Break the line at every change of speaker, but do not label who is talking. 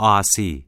RC